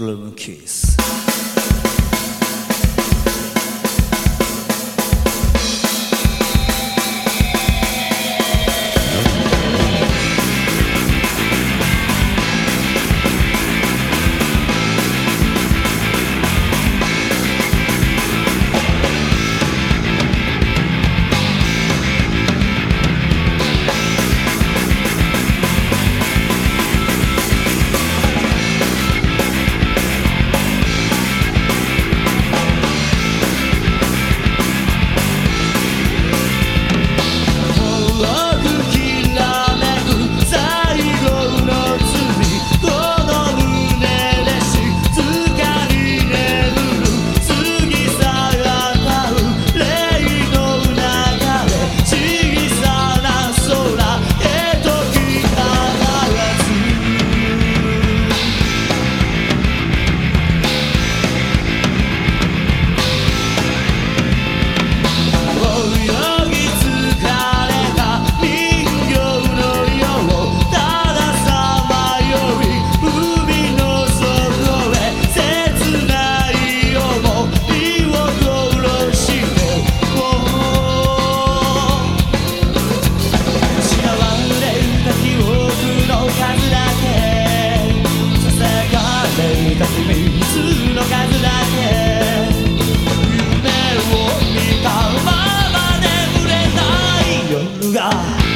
Blue Kiss. are.